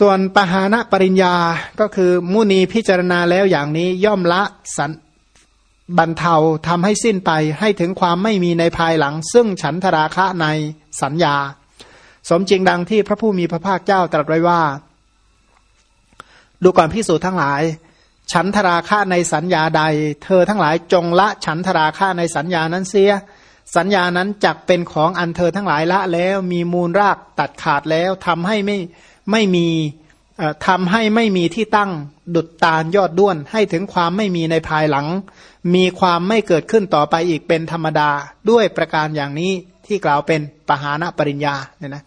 ส่วนปหานะปริญญาก็คือมุนีพิจารณาแล้วอย่างนี้ย่อมละสันบรรเทาทำให้สิ้นไปให้ถึงความไม่มีในภายหลัง ซึ่งฉันทราคะในสัญญา สมจริงดังที่พระผู้มีพระภาคเจ้าตรัสไว้ว่า ดูก่อนพิสูจน์ทั้งหลาย ฉันทราคะในสัญญาใด เธอทั้งหลายจงละฉันทราคะในสัญญานั้นเสีย สัญญานั้นจักเป็นของอันเธอทั้งหลายละแล้วมีมูลรากตัดขาดแล้วทำให้ไม่ ไม่มีทำให้ไม่มีที่ตั้งดุดตาลยอดด้วน ให้ถึงความไม่มีในภายหลัง มีความไม่เกิดขึ้นต่อไปอีกเป็นธรรมดาด้วยประการอย่างนี้ที่กล่าวเป็นปหานปริญญาเนี่ยนะ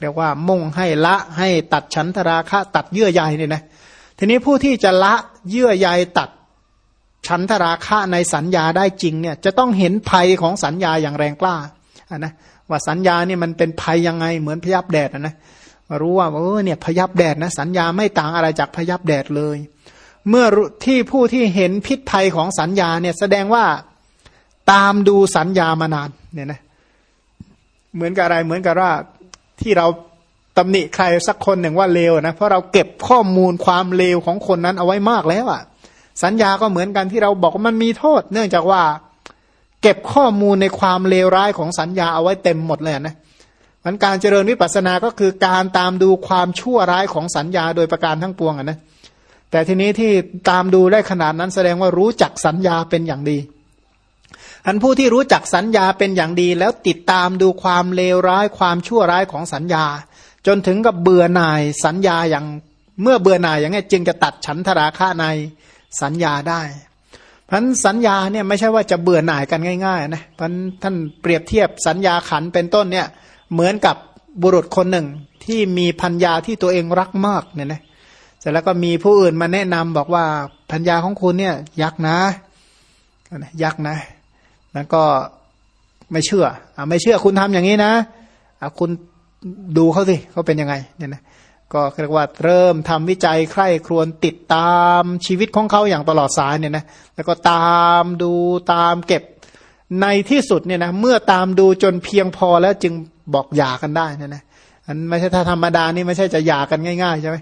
เรียกว่ามุ่งให้ละให้ตัดฉันทราคะ ตัดเยื่อใยเนี่ยนะทีนี้ผู้ที่จะละเยื่อใยตัดฉันทราคะในสัญญาได้จริงเนี่ยจะต้องเห็นภัยของสัญญาอย่างแรงกล้าอะนะว่าสัญญาเนี่ยมันเป็นภัยยังไงเหมือนพยับแดดนะ รู้ว่าเออเนี่ยพยับแดดนะสัญญาไม่ต่างอะไรจากพยับแดดเลย เมื่อที่ผู้ที่เห็นพิษภัยของสัญญาเนี่ยแสดงว่าตามดูสัญญามานานเนี่ยนะเหมือนกับอะไรเหมือนกับว่าที่เราตำหนิใครสักคนหนึ่งว่าเลวนะเพราะเราเก็บข้อมูลความเลวของคนนั้นเอาไว้มากแล้วอะ่ะ สัญญาก็เหมือนกันที่เราบอกว่ามันมีโทษ เนื่องจากว่า เก็บข้อมูลในความเลวร้ายของสัญญาเอาไว้เต็มหมดเลยนะ มันการเจริญวิปัสสนาก็คือการตามดูความชั่วร้ายของสัญญาโดยประการทั้งปวงอะนะแต่ทีนี้ที่ตามดูได้ขนาดนั้นแสดงว่ารู้จักสัญญาเป็นอย่างดีอันผู้ที่รู้จักสัญญาเป็นอย่างดี แล้วติดตามดูความเลวร้ายความชั่วร้ายของสัญญา จนถึงกับเบื่อหน่ายสัญญาอย่างเมื่อเบื่อหน่ายอย่างนี้จึงจะตัดฉันทราคะในสัญญาได้พันสัญญาเนี่ยไม่ใช่ว่าจะเบื่อหน่ายกันง่ายๆนะพันท่านเปรียบเทียบสัญญาขันเป็นต้นเนี่ย เหมือนกับบุรุษคนหนึ่งที่มีพัญญาที่ตัวเองรักมากเนี่ยนะเสร็จแล้วก็มีผู้อื่นมาแนะนำบอกว่าพัญญาของคุณเนี่ยยักนะยักนะแล้วก็ไม่เชื่ออไม่เชื่อคุณทำอย่างนี้นะะคุณดูเขาสิเขาเป็นยังไงเนี่ยนะก็เรียกว่าเริ่มทำวิจัยใคร่ครวญติดตามชีวิตของเขาอย่างตลอดสายเนี่ยนะแล้วก็ตามดูตามเก็บในที่สุดเนี่ยนะเมื่อตามดูจนเพียงพอแล้วจึง บอกหย่ากันได้นะนะอันไม่ใช่ถ้าธรรมดานี่ไม่ใช่จะหย่ากันง่ายๆใช่ไหม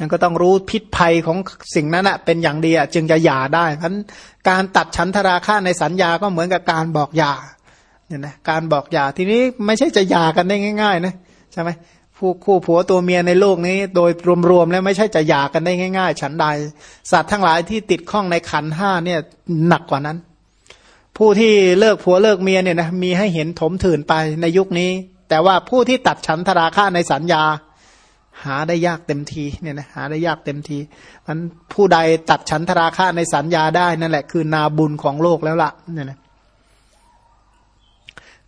มันก็ต้องรู้พิษภัยของสิ่งนั้นอะเป็นอย่างดีอะจึงจะหย่าได้เพราะการตัดชั้นทราค่าในสัญญาก็เหมือนกับการบอกหย่าเนี่ยนะการบอกหย่าทีนี้ไม่ใช่จะหย่ากันได้ง่าย ๆ นะใช่ไหมผู้คู่ผัวตัวเมียในโลกนี้ โดยรวมๆแล้วไม่ใช่จะหย่ากันได้ง่าย ๆ ฉันใด สัตว์ทั้งหลายที่ติดข้องในขันห้าเนี่ยหนักกว่านั้น ผู้ที่เลิกผัวเลิกเมียเนี่ยนะมีให้เห็นถมถื่นไปในยุคนี้ แต่ว่าผู้ที่ตัดฉันทราคะในสัญญา หาได้ยากเต็มทีเนี่ยนะหาได้ยากเต็มทีมันผู้ใดตัดฉันทราคะในสัญญาได้นั่นแหละคือนาบุญของโลกแล้วละ่ะเนี่ยนะ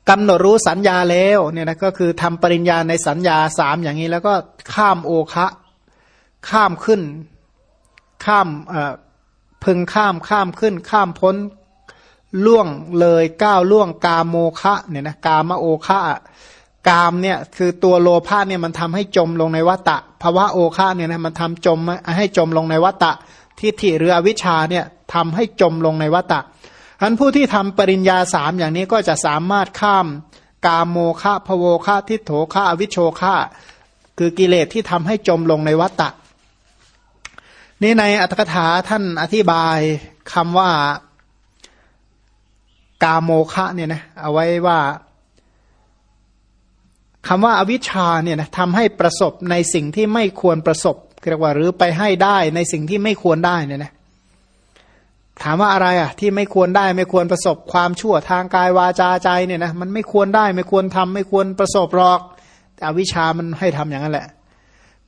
กำหนดรู้สัญญาแล้วเนี่ยนะก็คือทำปริญญาในสัญญาสามอย่างนี้ แล้วก็ข้ามโอคะข้ามขึ้น ข้ามเอ่อพึงข้ามข้ามขึ้น ข้ามพ้น ล่วงเลยก้าวล่วงกาโมคะเนี่ยนะกามโอคะกามเนี่ยคือตัวโลภะเนี่ยมันทำให้จมลงในวัตตะภาวะโอคะเนี่ยนะมันทำจมให้จมลงในวัตตะทิฏฐิหรืออวิชชาเนี่ยทำให้จมลงในวัตตะอันผู้ที่ทำปริญญาสามอย่างนี้ก็จะสามารถข้ามกามโมคะพโวคะทิโถคะอวิชโชคะคือกิเลสที่ทำให้จมลงในวัตตะนี่ในอัตถกถาท่านอธิบายคำว่า กาโมคะเนี่ยนะเอาไว้ว่าคำว่าอาวิชชาเนี่ยนะทำให้ประสบในสิ่งที่ไม่ควรประสบเรียกว่าหรือไปให้ได้ในสิ่งที่ไม่ควรได้เนี่ยนะถามว่าอะไรอะ ที่ไม่ควรได้ไม่ควรประสบความชั่วทางกายวาจาใจเนี่ยนะมันไม่ควรได้ไม่ควรทำไม่ควรประสบหรอก แต่อวิชามันให้ทำอย่างนั้นแหละ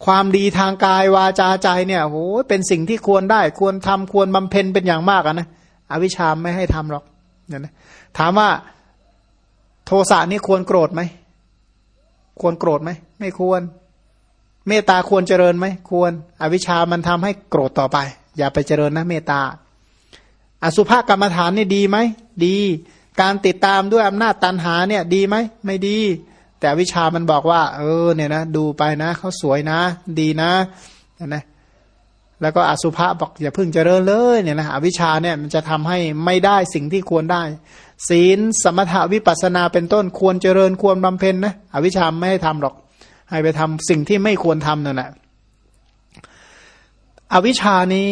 ความดีทางกายวาจาใจเนี่ยโหเป็นสิ่งที่ควรได้ ควรทำควรบำเพ็ญเป็นอย่างมากอะนะอวิชาไม่ให้ทำหรอก เนี่ยนะถามว่าโทสะนี่ควรโกรธไหม ควรโกรธไหม ไม่ควร เมตตาควรเจริญไหม ควร อวิชามันทำให้โกรธต่อไป อย่าไปเจริญนะเมตตา อสุภกรรมฐานนี่ดีไหม ดี การติดตามด้วยอำนาจตันหาเนี่ย ดีไหม ไม่ดี แต่วิชามันบอกว่า เออเนี่ยนะ ดูไปนะเขาสวยนะ ดีนะนะ แล้วก็อสุภะบอกอย่าพึ่งเจริญเลยเนี่ยนะอวิชาเนี่ยมันจะทำให้ไม่ได้สิ่งที่ควรได้ ศีลสมถาวิปัสนาเป็นต้นควรเจริญควรบำเพ็ญนะอวิชาไม่ให้ทำหรอก ให้ไปทำสิ่งที่ไม่ควรทำนั่นแหละอวิชานี้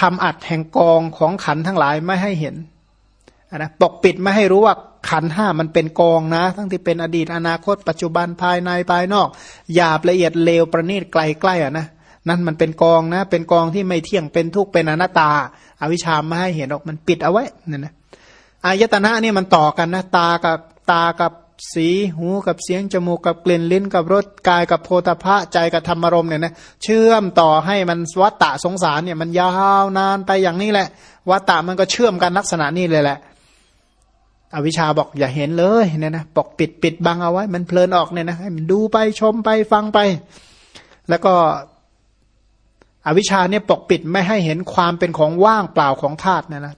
ทำอัดแห่งกองของขันทั้งหลายไม่ให้เห็นนะปกปิดไม่ให้รู้ว่าขันห้ามันเป็นกองนะ ทั้งที่เป็นอดีตอนาคต ปัจจุบันภายในภายนอกหยาบละเอียดเลวประณีตไกลใกล้อะนะ นั่นมันเป็นกองนะ เป็นกองที่ไม่เที่ยงเป็นทุกข์เป็นอนัตตาอาวิชาไม่ให้เห็นออกมันปิดเอาไว้นี่นะอายตนะนี่มันต่อกันนะตากับตากับสีหูกับเสียงจมูกกับกลิ่นลิ้นกับรสกายกับโพธพะใจกับธรรมรมเนี่ยนะเชื่อมต่อให้มันวัตตะสงสารเนี่ยมันยาวนานไปอย่างนี้แหละ วัตตะมันก็เชื่อมกันลักษณะนี้เลยแหละ อวิชชาบอกอย่าเห็นเลยเนี่ยนะปกปิดปิดบังเอาไว้ มันเพลินออกเนี่ยนะให้มันดูไปชมไปฟังไป แล้วก็ อวิชชาเนี่ยปกปิดไม่ให้เห็นความเป็นของว่างเปล่าของธาตุนี่ยนะ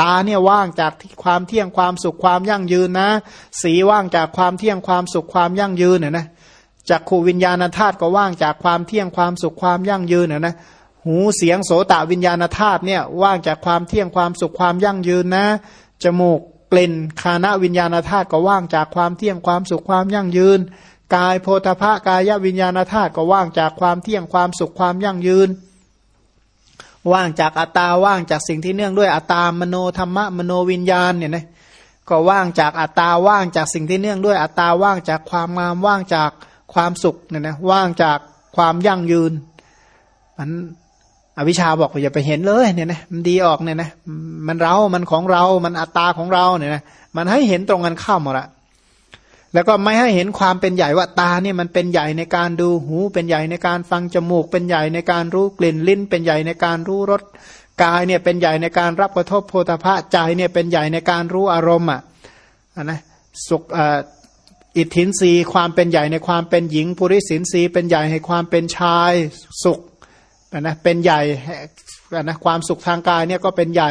ตาเนี่ยว่างจากความเที่ยงความสุขความยั่งยืนนะ สีว่างจากความเที่ยงความสุขความยั่งยืนเนี่ยนะจากขูวิญญาณธาตุก็ว่างจากความเที่ยงความสุขความยั่งยืนเนี่ยนะหูเสียงโสตวิญญาณธาตุเนี่ยว่างจากความเที่ยงความสุขความยั่งยืนนะจมูกกลิ่นคานะวิญญาณธาตุก็ว่างจากความเที่ยงความสุขความยั่งยืน กายโพธพะกายวิญญาณธาตุก็ว่างจากความเที่ยงความสุขความยั่งยืน ว่างจากอัตตาว่างจากสิ่งที่เนื่องด้วยอัตตามโนธรรมะมโนวิญญาณเนี่ยนะก็ว่างจากอัตตาว่างจากสิ่งที่เนื่องด้วยอัตตาว่างจากความงามว่างจากความสุขเนี่ยนะว่างจากความยั่งยืนมันอวิชชาบอกอย่าไปเห็นเลยเนี่ยนะมันดีออกเนี่ยนะมันเรา มันของเรา มันอัตตาของเราเนี่ยนะมันให้เห็นตรงกันข้ามหมดละ แล้วก็ไม่ให้เห็นความเป็นใหญ่ว่าตาเนี่ยมันเป็นใหญ่ในการดูหูเป็นใหญ่ในการฟังจมูก เป็นใหญ่ในการรู้กลิ่นลิ้น เป็นใหญ่ในการรู้รสกายเนี่ยเป็นใหญ่ในการรับกระทบโพธาภะใจเนี่ยเป็นใหญ่ในการรู้อารมณ์อะนะสุขอิทธินรีความเป็นใหญ่ในความเป็นหญิงปุริสินรีเป็นใหญ่ในความเป็นชายสุขนะเป็นใหญ่นะความสุขทางกายเนี่ยก็เป็นใหญ่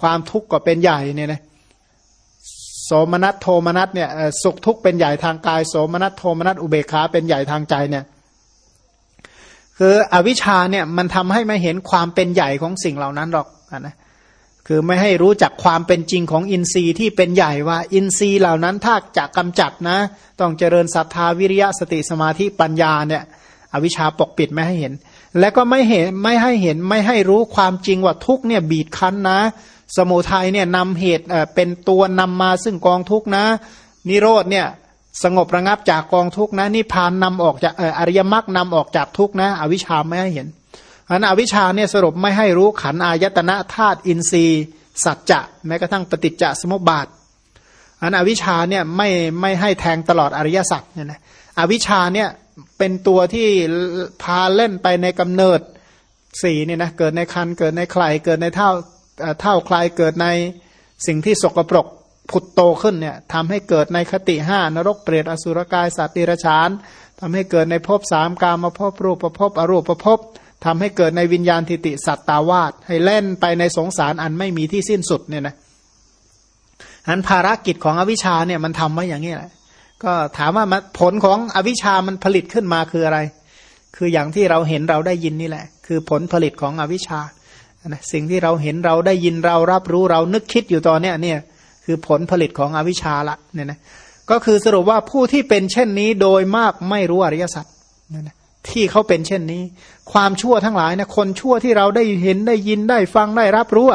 ความทุกข์ก็เป็นใหญ่เนี่ยนะ โสมนัสโทมนัสเนี่ยสุขทุกข์เป็นใหญ่ทางกาย โสมนัสโทมนัสอุเบกขาเป็นใหญ่ทางใจเนี่ยคืออวิชชาเนี่ยมันทำให้ไม่เห็นความเป็นใหญ่ของสิ่งเหล่านั้นหรอกนะคือไม่ให้รู้จักความเป็นจริงของอินทรีย์ที่เป็นใหญ่ว่า อินทรีย์เหล่านั้นถ้าจะกำจัดนะ ต้องเจริญศรัทธาวิริยะสติสมาธิปัญญาเนี่ยอวิชชาปกปิดไม่ให้เห็น และก็ไม่เห็นไม่ให้เห็นไม่ให้รู้ความจริงว่าทุกเนี่ยบีดคั้นนะ สมุทัยเนี่ยนำเหตุเป็นตัวนำมาซึ่งกองทุกนะ นิโรธเนี่ยสงบระงับจากกองทุกนะนิพานนำออกจากอริยมรรคนำออกจากทุกนะ อวิชชาไม่ให้เห็นอันอวิชชาเนี่ยสรุปไม่ให้รู้ขันอายตนะธาตุอินทรีย์สัจจะแม้กระทั่งปฏิจจสมุปบาทอันอวิชชาเนี่ยไม่ไม่ให้แทงตลอดอริยสัจเนี่ยนะอวิชชาเนี่ยเป็นตัวที่พาเล่นไปในกำเนิดสี่เนี่ยนะเกิดในคันเกิดในใครเกิดในเท่า เท่าคลายเกิดในสิ่งที่สกปรกผุดโตขึ้นเนี่ยทำให้เกิดในคติห้านรกเปรตอสุรกายสัตว์ดิรชานทำให้เกิดในภพสามกามาภพรูปภพอรูปภพทำให้เกิดในวิญญาณทิติสัตตาวาสให้เล่นไปในสงสารอันไม่มีที่สิ้นสุดเนี่ยนะอันภารกิจของอวิชชาเนี่ยมันทำไว้อย่างนี้แหละ ก็ถามว่าผลของอวิชชามันผลิตขึ้นมาคืออะไร คืออย่างที่เราเห็นเราได้ยินนี่แหละ คือผลผลิตของอวิชชา นะสิ่งที่เราเห็นเราได้ยินเรารับรู้เรานึกคิดอยู่ตอนเนี้ยเนี่ยคือผลผลิตของอวิชชาละเนี่ยนะก็คือสรุปว่าผู้ที่เป็นเช่นนี้โดยมากไม่รู้อริยสัจเนี่ยนะที่เขาเป็นเช่นนี้ ความชั่วทั้งหลายนะคนชั่วที่เราได้เห็นได้ยินได้ฟังได้รับรู้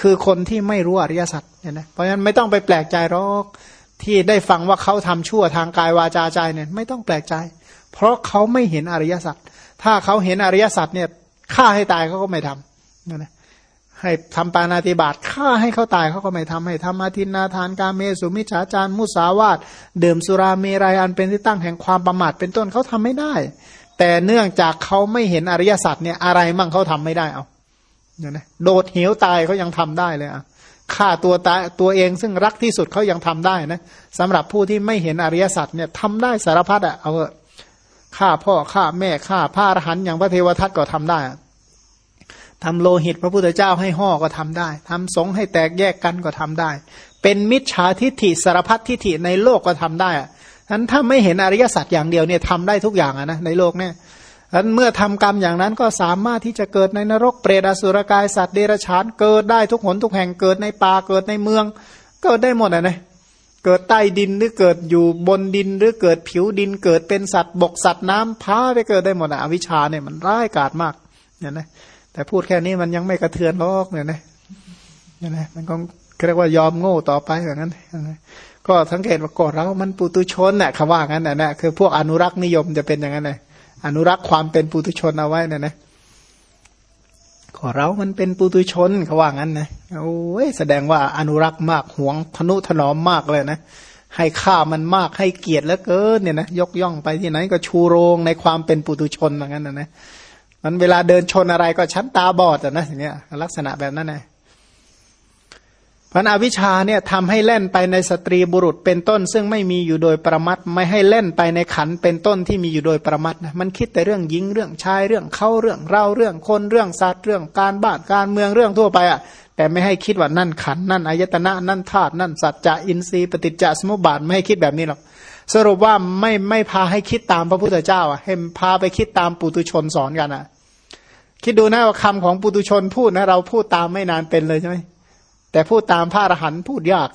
คือคนที่ไม่รู้อริยสัจเนี่ยนะเพราะฉะนั้นไม่ต้องไปแปลกใจหรอกที่ได้ฟังว่าเขาทำชั่วทางกายวาจาใจเนี่ยไม่ต้องแปลกใจ เพราะเขาไม่เห็นอริยสัจถ้าเขาเห็นอริยสัจเนี่ยฆ่าให้ตายเขาก็ไม่ทำ นั่นนะให้ทำปานาติบาตฆ่าให้เขาตายเขาก็ไม่ทำให้ทำอาทินนาทานการเมสุมิจฉาจารมุสาวาตเดิมสุราเมรัยอันเป็นที่ตั้งแห่งความประมาทเป็นต้นเขาทำไม่ได้ แต่เนื่องจากเขาไม่เห็นอริยสัจเนี่ยอะไรมั่งเขาทำไม่ได้เอาเนี่ยนะโดดเหวตายเขายังทำได้เลยอะฆ่าตัวตายตัวเองซึ่งรักที่สุดเขายังทำได้นะสำหรับผู้ที่ไม่เห็นอริยสัจเนี่ยทำได้สารพัดอะเอาฆ่าพ่อฆ่าแม่ฆ่าพระอรหันต์อย่างพระเทวทัตก็ทำได้ ทำโลหิตพระพุทธเจ้าให้ห่อก็ทำได้ทำสงให้แตกแยกกันก็ทำได้ เป็นมิจฉาทิฏฐิสารพัดทิฏฐิในโลกก็ทำได้อะนั้นถ้าไม่เห็นอริยสัจอย่างเดียวเนี่ยทำได้ทุกอย่างอะนะในโลกเนี่ยนั้นเมื่อทำกรรมอย่างนั้นก็สามารถที่จะเกิดในนรกเปรตอสุรกายสัตว์เดรัจฉานเกิดได้ทุกหนทุกแห่งเกิดในป่าเกิดในเมือง เกิดได้หมดอะนะเกิดใต้ดินหรือเกิดอยู่บนดินหรือเกิดผิวดินเกิดเป็นสัตว์บกสัตว์น้ำพาไปเกิดได้หมดอะอวิชชาเนี่ยมันร้ายกาจมากเนี่ยนะ แต่พูดแค่นี้มันยังไม่กระเทือนโลกเนี่ยนะเนี่ยนะมันก็เรียกว่ายอมโง่ต่อไปอย่างนั้นก็สังเกตว่าก่อนเรา มันปุตุชนน่ะคำว่างั้นน่ะนะคือพวกอนุรักษ์นิยมจะเป็นอย่างนั้นเลยอนุรักษ์ความเป็นปุตุชนเอาไว้น่ะนะขอเรามันเป็นปุตุชนเขาว่างั้นนะโอ้ยแสดงว่าอนุรักษ์มากหวงทนุถนอมมากเลยนะให้ค่ามันมากให้เกียรติแล้วเกินเนี่ยนะยกย่องไปที่ไหนก็ชูโรงในความเป็นปุตุชนอย่างนั้นนะนะ มันเวลาเดินชนอะไรก็ชั้นตาบอดอะนะอย่างเงี้ยลักษณะแบบนั้นนะพันอวิชชาเนี่ยทำให้เล่นไปในสตรีบุรุษเป็นต้น ซึ่งไม่มีอยู่โดยประมัดไม่ให้เล่นไปในขันเป็นต้นที่มีอยู่โดยประมัดนะมันคิดแต่เรื่องยิงเรื่องชายเรื่องเข้าเรื่องเราเรื่องคนเรื่องสัตว์เรื่องการบ้านการเมืองเรื่องทั่วไปอะแต่ไม่ให้คิดว่านั่นขันนั่นอายตนะนั่นธาตุนั่นสัจจะอินทรีย์ปฏิจจสมุปบาทไม่ให้คิดแบบนี้หรอก สรุปว่าไม่ไม่พาให้คิดตามพระพุทธเจ้าอะให้พาไปคิดตามปุตุชนสอนกันอะ คิดดูนะว่าคำของปุตุชนพูดนะเราพูดตามไม่นานเป็นเลยใช่ไหมแต่พูดตามพระอรหันต์พูดยาก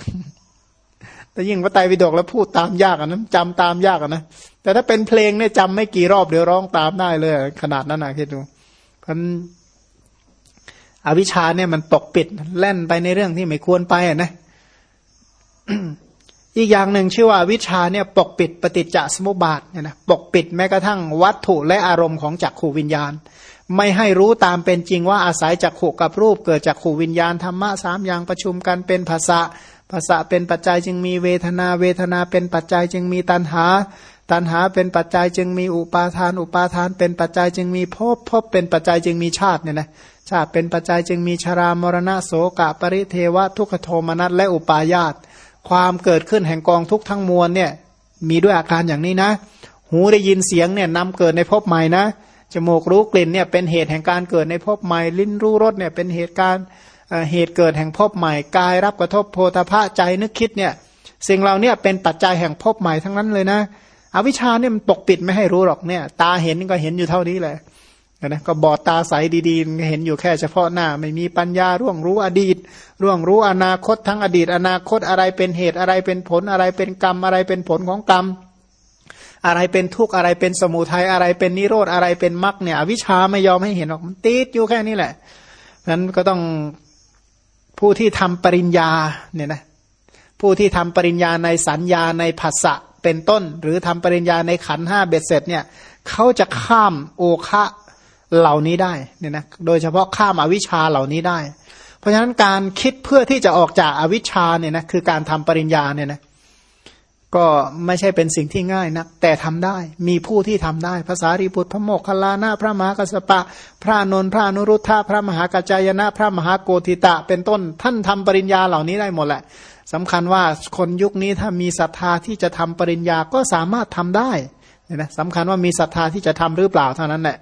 แต่ยิ่งพระไตรปิฎกแล้วพูดตามยากอะนะจำตามยากอะนะแต่ถ้าเป็นเพลงเนี่ยจำไม่กี่รอบเดี๋ยวร้องตามได้เลย ขนาดนั้นนะคิดดูพันอวิชชาเนี่ยมันปกปิดแล่นไปในเรื่องที่ไม่ควรไปอะนะ อีกอย่างหนึ่งชื่อว่าวิชาเนี่ยปกปิดปฏิจจสมุปบาทเนี่ยนะปกปิดแม้กระทั่งวัตถุและอารมณ์ของจักขูวิญญาณ ไม่ให้รู้ตามเป็นจริงว่าอาศัยจากขูกับรูปเกิดจากขูวิญญาณธรรมะสามอย่างประชุมกันเป็นภาษะภาษะเป็นปัจจัยจึงมีเวทนา เวทนาเป็นปัจจัยจึงมีตัณหา ตัณหาเป็นปัจจัยจึงมีอุปาทาน อุปาทาน เป็นปัจจัยจึงมีภพภพเป็นปัจจัยจึงมีชาติเนี่ยนะชาติเป็นปัจจัยจึงมีชรามรณะโสกะปริเทวะทุกขโทมนัสและอุปาญาต ความเกิดขึ้นแห่งกองทุกทั้งมวลเนี่ยมีด้วยอาการอย่างนี้นะ หูได้ยินเสียงเนี่ยนำเกิดในภพใหม่นะจมูกรู้กลิ่นเนี่ยเป็นเหตุแห่งการเกิดในภพใหม่ ลิ้นรู้รสเนี่ยเป็นเหตุการเหตุเกิดแห่งภพใหม่ กายรับกระทบโพธาภะใจนึกคิดเนี่ยสิ่งเราเนี่ยเป็นปัจจัยแห่งภพใหม่ทั้งนั้นเลยนะ อวิชชาเนี่ยมันปกปิดไม่ให้รู้หรอกเนี่ย ตาเห็นก็เห็นอยู่เท่านี้แหละ นะก็บอดตาใสดีๆ เห็นอยู่แค่เฉพาะหน้า ไม่มีปัญญาร่วงรู้อดีต ร่วงรู้อนาคตทั้งอดีต อนาคตอะไรเป็นเหตุอะไรเป็นผลอะไรเป็นกรรมอะไรเป็นผลของกรรม อะไรเป็นทุกข์อะไรเป็นสมุทัยอะไรเป็นนิโรธอะไรเป็นมรรคเนี่ยวิชาไม่ยอมให้เห็นหรอกมันติดอยู่แค่นี้แหละนั้นก็ต้องผู้ที่ทำปริญญาเนี่ยนะผู้ที่ทำปริญญาในสัญญาในภาษะเป็นต้น หรือทำปริญญาในขันห้าเบ็ดเสร็จเนี่ยเขาจะข้ามโอคะ เหล่านี้ได้เนี่ยนะโดยเฉพาะข้ามอวิชชาเหล่านี้ได้ เพราะฉะนั้นการคิดเพื่อที่จะออกจากอวิชชาเนี่ยนะคือการทำปริญญาเนี่ยนะก็ไม่ใช่เป็นสิ่งที่ง่ายนะแต่ทำได้มีผู้ที่ทำได้ภาษารีบุตรพระโมกขลานะพระมหากัสปะ พระนนพระนุรุทธะพระมหากัจจายนะ พระมหาโกธิตะ เป็นต้นท่านทำปริญญาเหล่านี้ได้หมดแหละสำคัญว่าคนยุคนี้ถ้ามีศรัทธาที่จะทำปริญญาก็สามารถทำได้เนี่ยนะสำคัญว่ามีศรัทธาที่จะทำหรือเปล่าเท่านั้นแหละ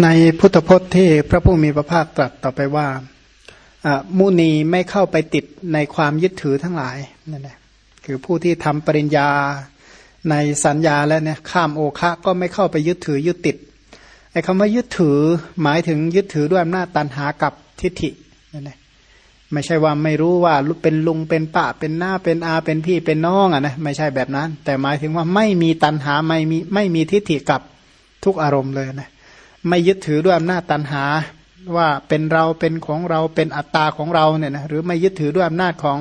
ในพุทธพจน์ที่พระผู้มีพระภาคตรัสต่อไปว่ามุนีไม่เข้าไปติดในความยึดถือทั้งหลายนั่นแหละคือผู้ที่ทำปริญญาในสัญญาแล้วเนี่ยข้ามโอคะก็ไม่เข้าไปยึดถือยึดติดไอ้คำว่ายึดถือหมายถึงยึดถือด้วยอำนาจตันหากับทิฏฐินั่นแหละไม่ใช่ว่าไม่รู้ว่าเป็นลุงเป็นป้าเป็นหน้าเป็นอาเป็นพี่เป็นน้องอะนะไม่ใช่แบบนั้น แต่หมายถึงว่าไม่มีตันหาไม่มีไม่มีทิฏฐิกับทุกอารมณ์เลยนะ ไม่ยึดถือด้วยอำนาจตันหา ว่าเป็นเราเป็นของเราเป็นอัตตาของเราเนี่ยนะหรือไม่ยึดถือด้วยอำนาจของ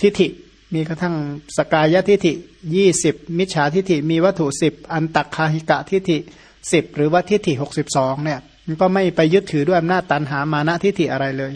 ทิฏฐิ มีกระทั่งสกายทิฏฐิยี่สิบมิจฉาทิฏฐิมีวัตถุสิบอันตักคาหิกะทิฏฐิสิบหรือว่าทิฏฐิหกสิบสองเนี่ยมันก็ไม่ไปยึดถือด้วยอำนาจตันหามานะทิฏฐิอะไรเลย